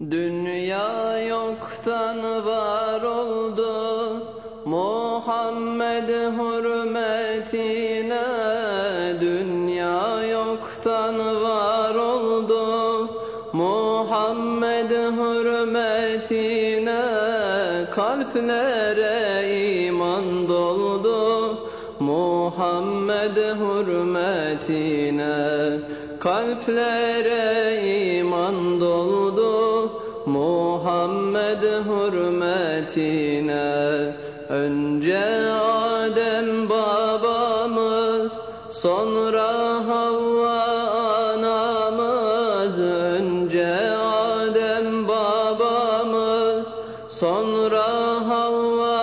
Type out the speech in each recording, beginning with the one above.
Dünya yoktan var oldu. Muhammed hürmetine Dünya yoktan var oldu. Muhammed hürmetine Kalplere iman doldu. Muhammed hürmetine Kalplere iman doldu Muhammed hürmetine. Önce Adem babamız Sonra Havva anamız. Önce Adem babamız Sonra Havva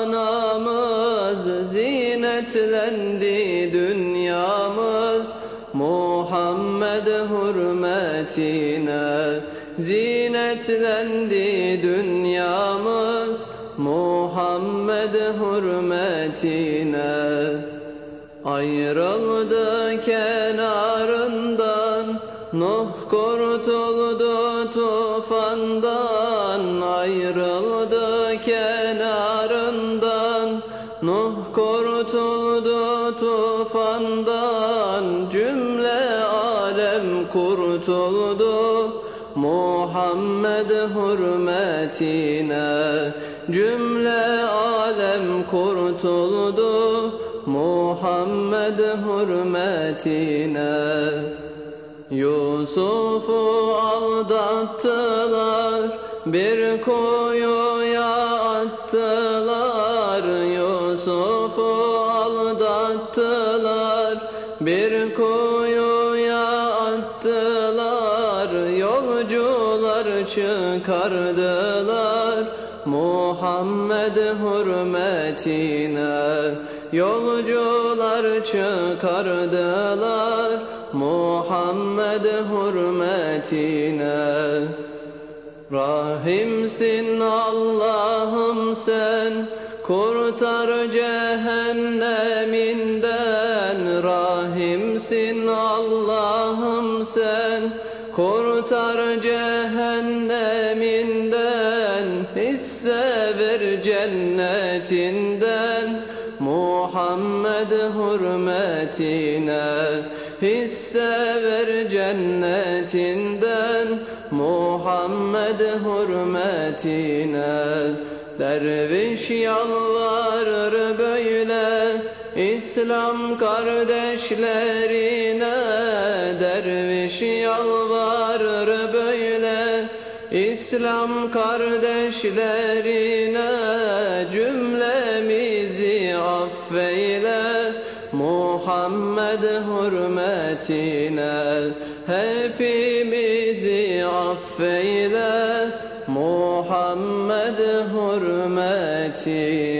anamız. Zinetlendi dünyamız. Muhammed hürmetine Zinetlendi dünyamız Muhammed hürmetine. Ayrıldı kenarından Nuh kurtuldu tufandan. Ayrıldı kenarından Nuh kurtuldu tufandan. Cümle kurtuldu Muhammed hürmetine. Cümle alem kurtuldu Muhammed hürmetine. Yusuf'u aldattılar Bir kuyuya attılar. Yusuf'u aldattılar Bir kuyuya Yolcular çıkardılar Muhammed hürmetine. Yolcular çıkardılar Muhammed hürmetine. Rahimsin Allah'ım sen Kurtar cehenneminden Rahimsin Allah'ım sen Kurtar cehenneminden Hisse ver cennetinden. Muhammed hürmetine Hisse ver cennetinden. Muhammed hürmetine Derviş yalvarır İslam kardeşlerine Derviş yalvarır böyle. İslam kardeşlerine Cümlemizi affeyle. Muhammed hürmetine Hepimizi affeyle. Muhammed hürmetine